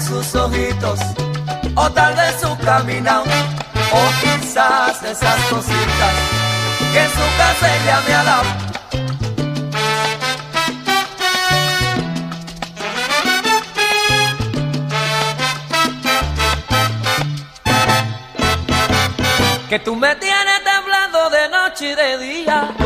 Sus ojitos o tal vez su caminado o quizás esas cositas que en su casa ella me ha dado. Que tú me tienes temblando de noche y de día.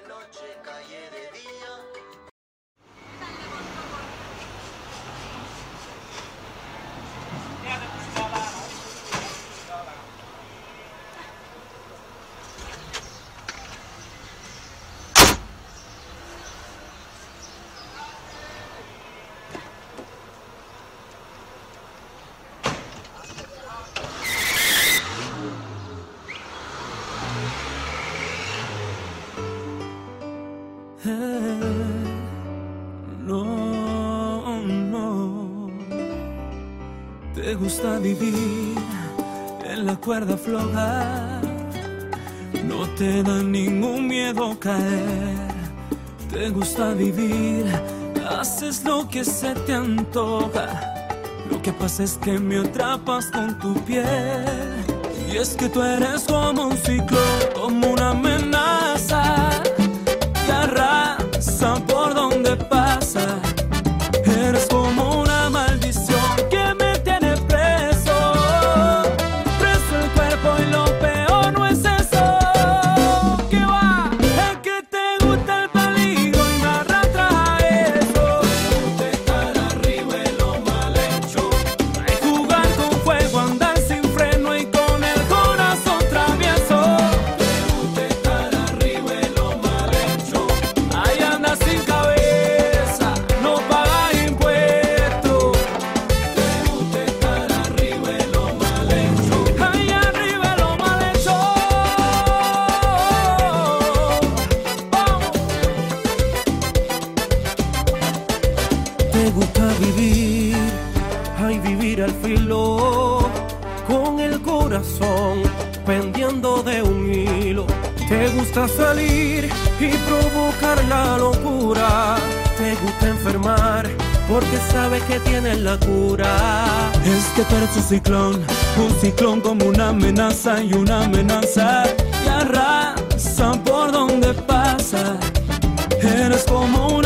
cuerda floja, no te da ningún miedo caer, te gusta vivir, haces lo que se te antoja, lo que pasa es que me atrapas con tu piel, y es que tú eres como un ciclón, como una amenaza. ciclón, un ciclón como una amenaza y una amenaza que arrasa por donde pasa. Eres como un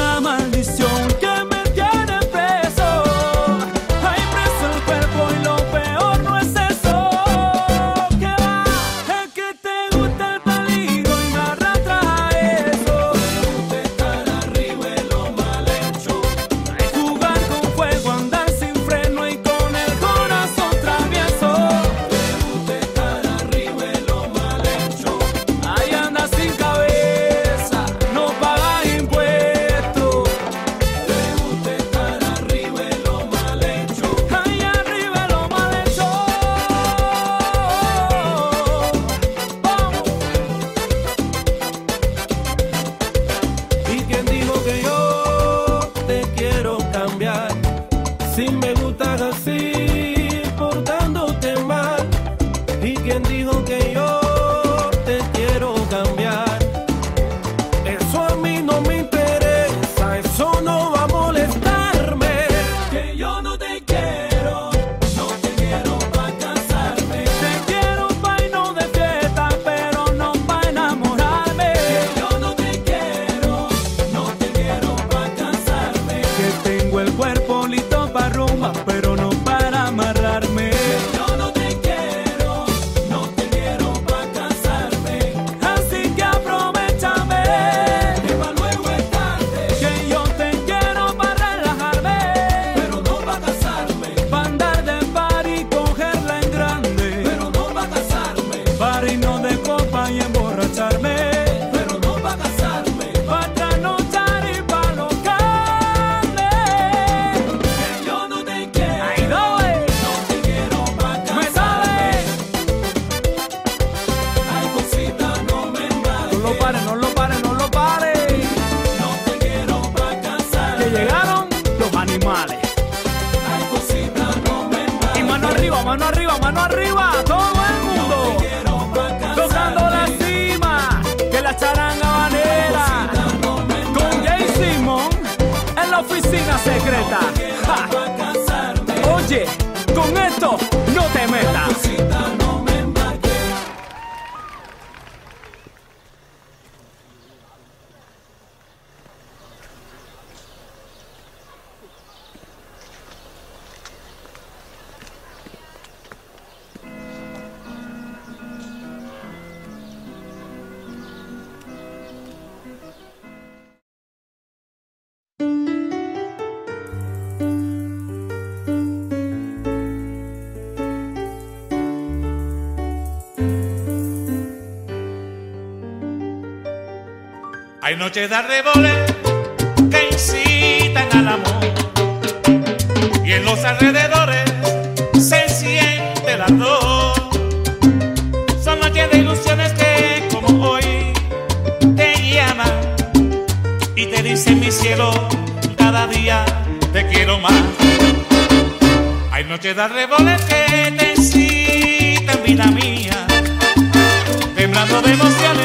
Hay noches de arreboles que incitan al amor. Y en los alrededores se siente la dolor. Son noches de ilusiones que como hoy te llaman y te dicen mi cielo, cada día te quiero más. Hay noches de arreboles que te incitan vida mía, temblando de emociones.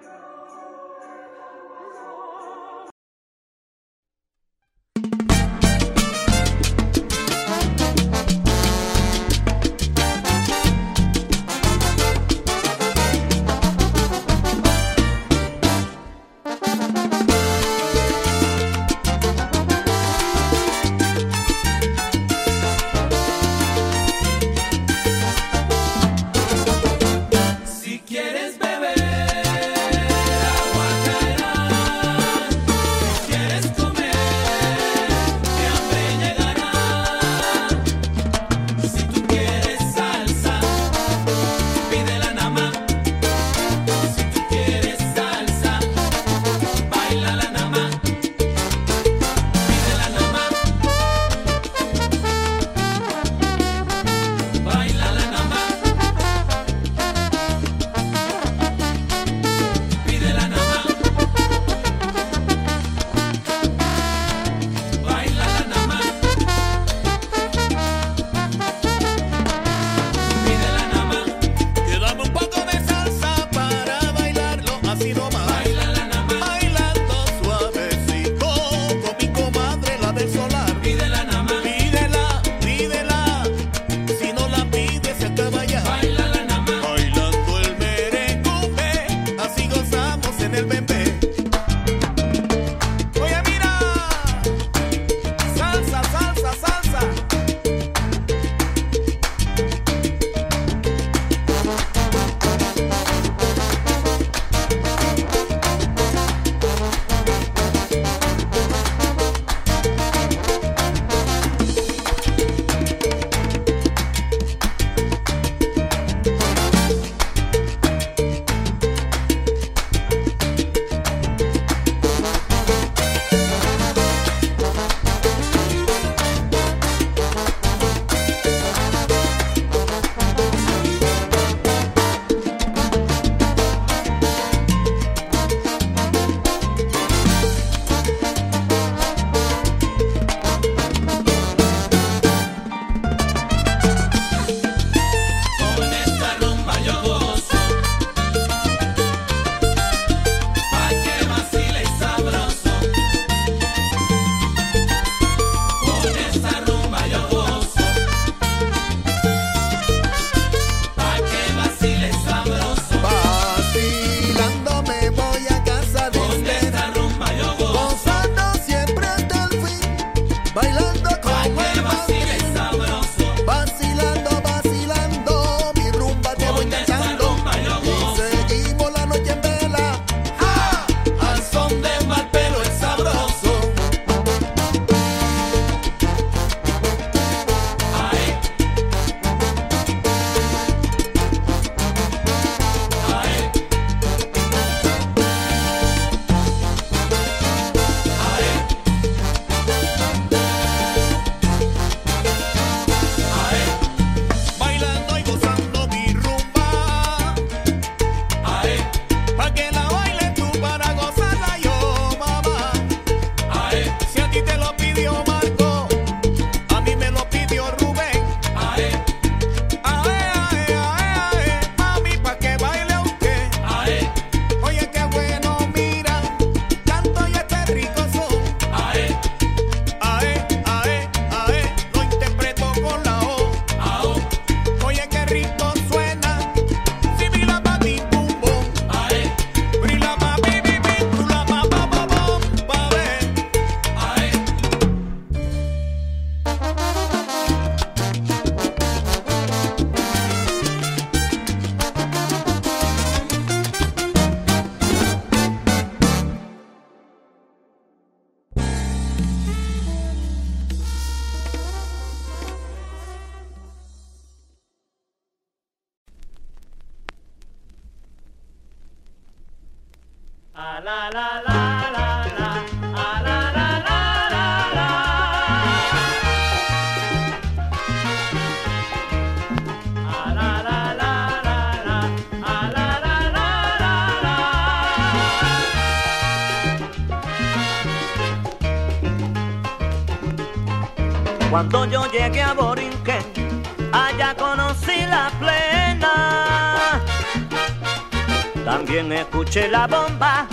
Escuché la bomba,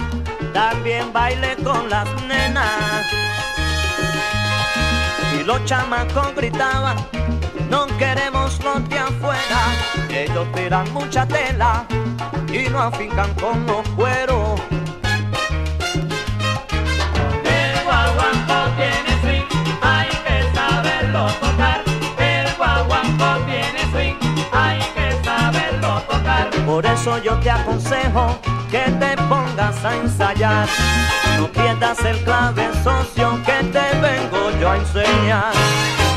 también bailé con las nenas. Y los chamacos gritaban, no queremos los de afuera. Ellos tiran mucha tela y no afincan con los cueros. Por eso yo te aconsejo que te pongas a ensayar. No pierdas el clave socio que te vengo yo a enseñar.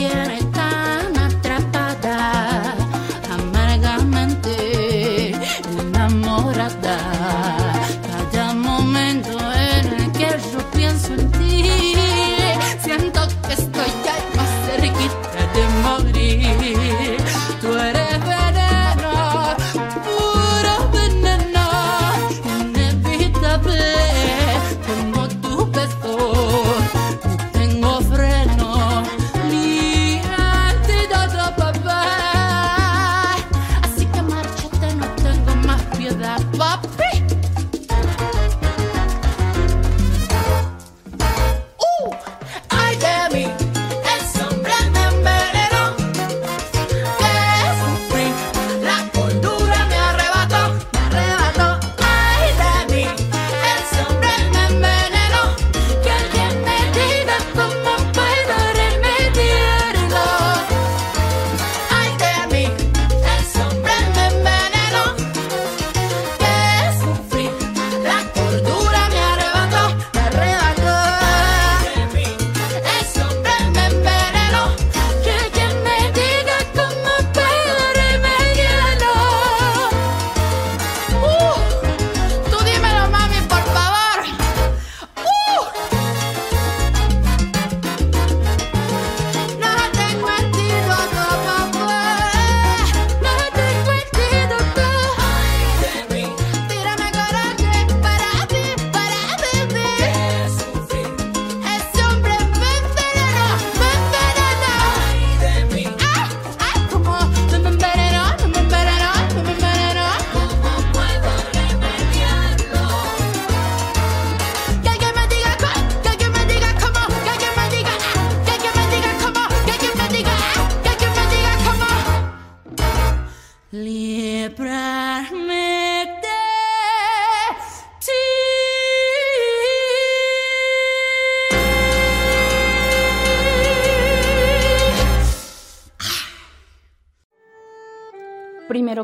tienes tan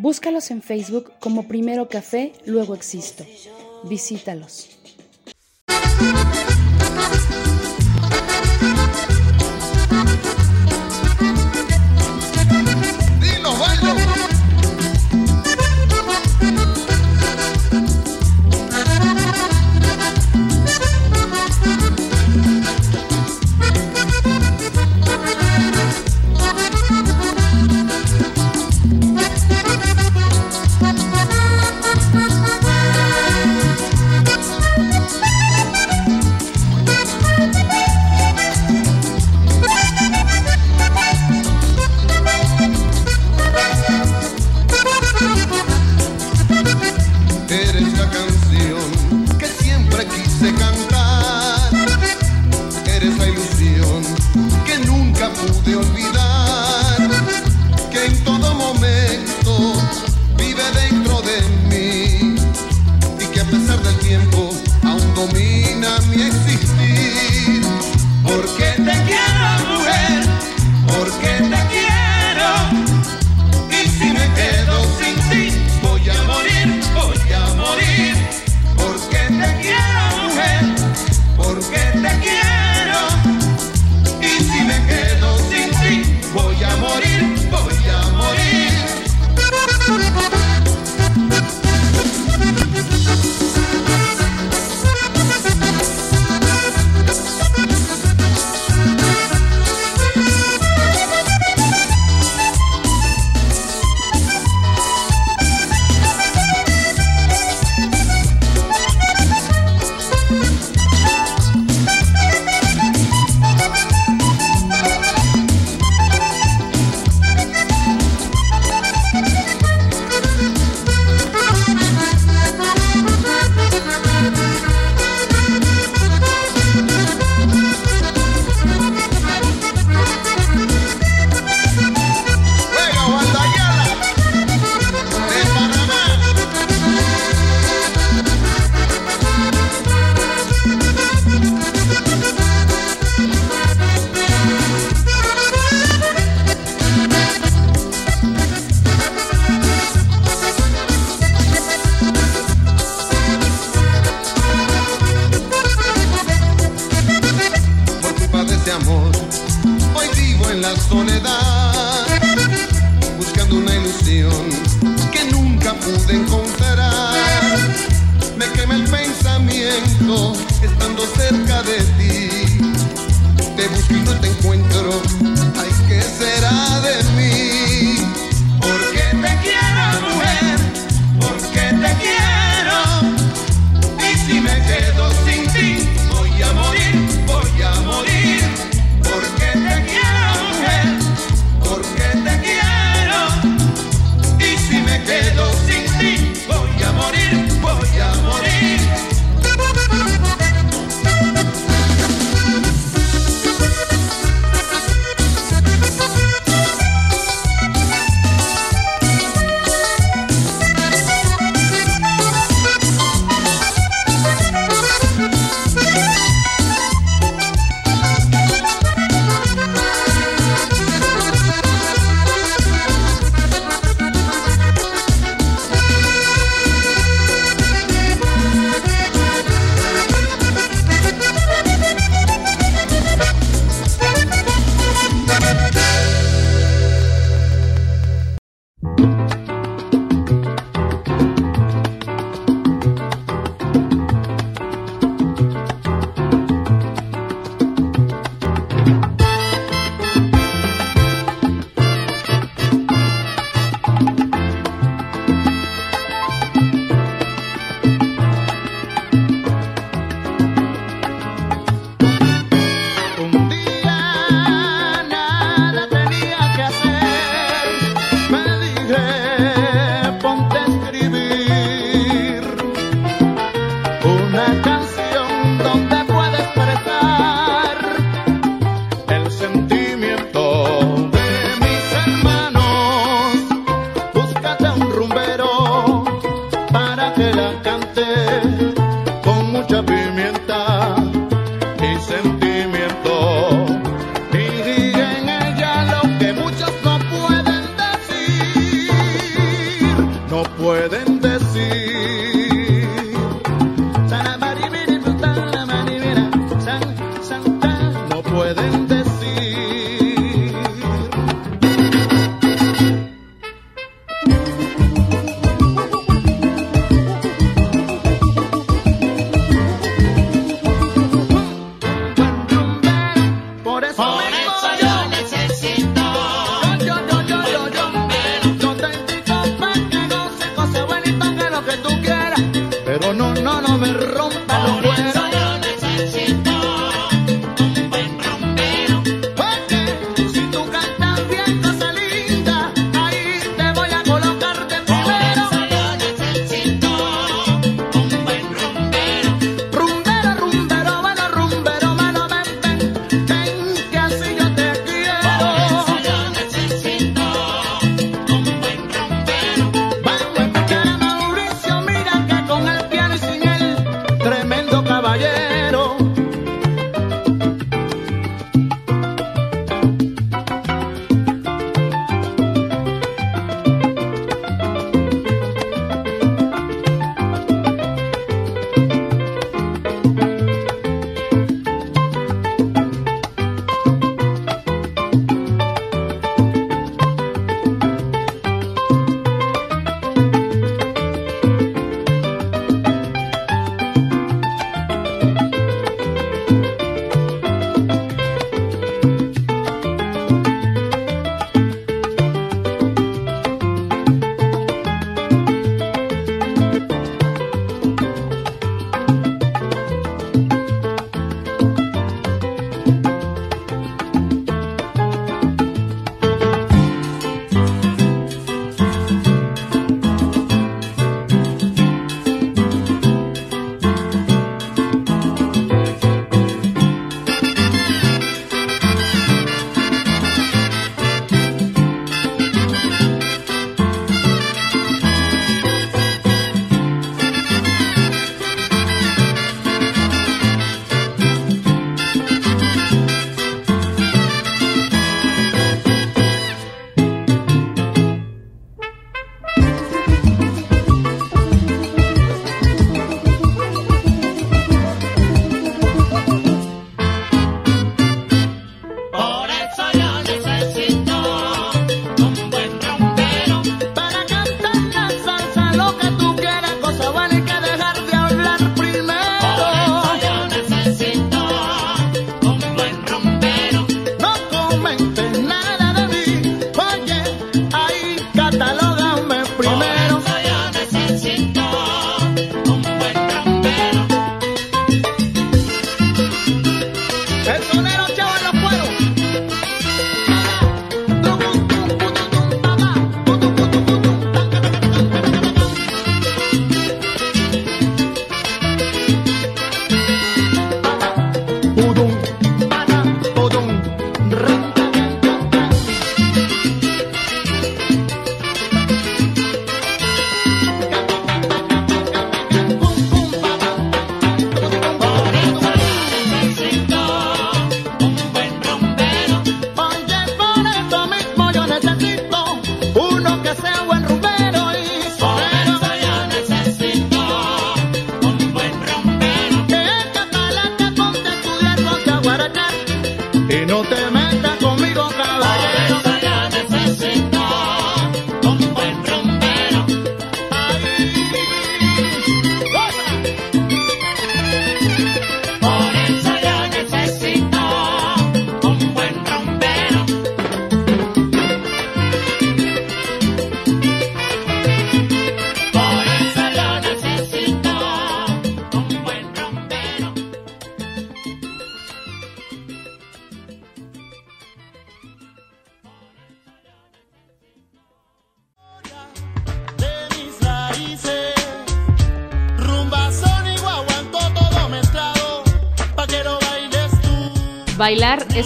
Búscalos en Facebook como Primero Café, luego Existo. Visítalos.